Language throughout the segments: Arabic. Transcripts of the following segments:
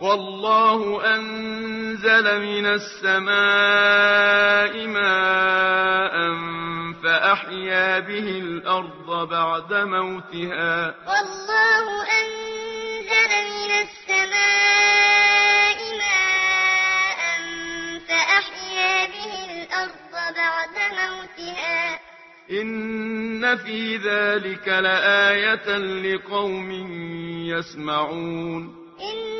والله أنزل من السماء ماء فأحيا به الأرض بعد موتها. والله أنزل من السماء ماء فأحيا به الأرض بعد موتها. إن في ذلك لآية لقوم يسمعون. إن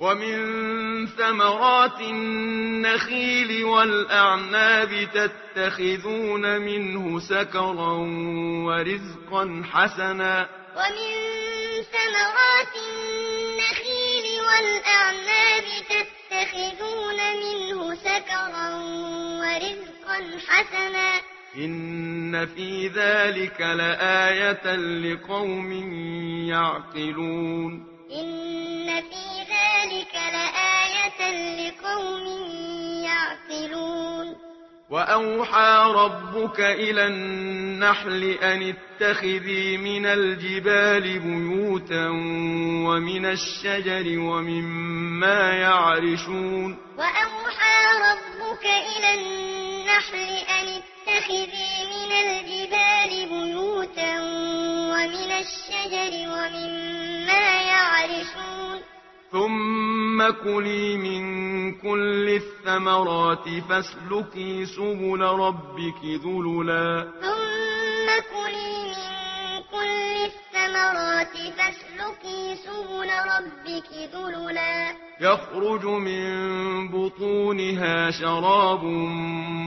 ومن ثمرات النخيل والأعناب تتخذون منه سكرا ورزقا حسنا. ومن ثمرات النخيل والأعناب تتخذون منه سكرا ورزقا حسنا. إن في ذلك لآية لقوم يعقلون. إن في لقوم يعقلون. وأوحى ربك إلى النحل أن اتخذي من الجبال بيوتا ومن الشجر ومما يعرشون. وأوحى ربك إلى النحل أن اتخذي من الجبال بيوتا ومن الشجر ومما يعرشون. ثم ثم كلي من كل الثمرات فاسلكي سبل ربك ذللا ثم كلي من كل الثمرات فاسلكي سبل ربك ذللا يخرج من بطونها شراب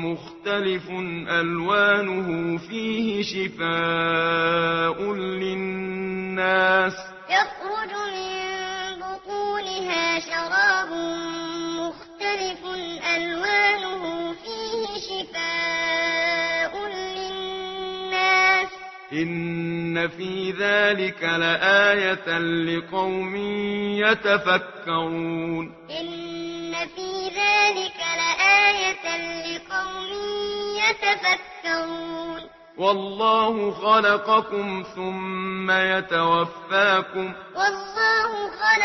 مختلف ألوانه فيه شفاء للناس يخرج من بطونها شراب مختلف ألوانه فيه شفاء للناس. إن في ذلك لآية لقوم يتفكرون. إن في ذلك لآية لقوم يتفكرون. والله خلقكم ثم يتوفاكم. والله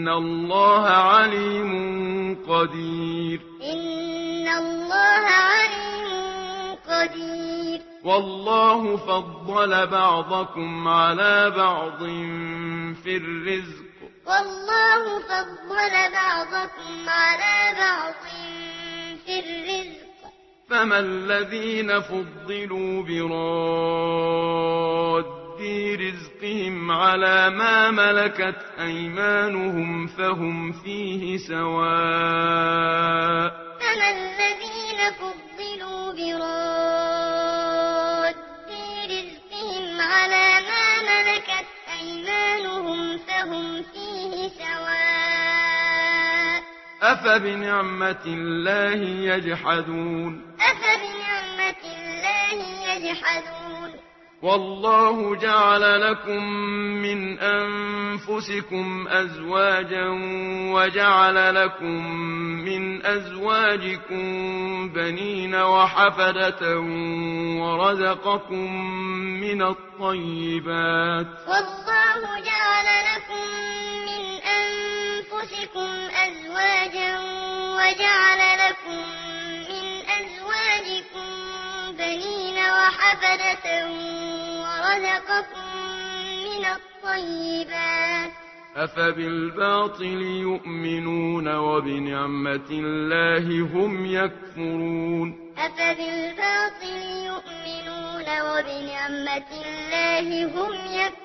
إن الله عليم قدير إن الله عليم قدير والله فضل بعضكم على بعض في الرزق والله فضل بعضكم على بعض في الرزق فما الذين فضلوا براد في رزقهم على ما ملكت أيمانهم فهم فيه سواء فما الذين فضلوا براد في رزقهم على ما ملكت أيمانهم فهم فيه سواء أفبنعمة الله يجحدون أفبنعمة الله يجحدون والله جعل لكم من أنفسكم أزواجا وجعل لكم من أزواجكم بنين وحفدة ورزقكم من الطيبات. والله جعل لكم من أنفسكم أزواجا وجعل حسنة ورزقكم من الطيبات. أفبالباطل يؤمنون وبنعمة الله هم يكفرون. أفبالباطل يؤمنون وبنعمة الله هم يكفرون.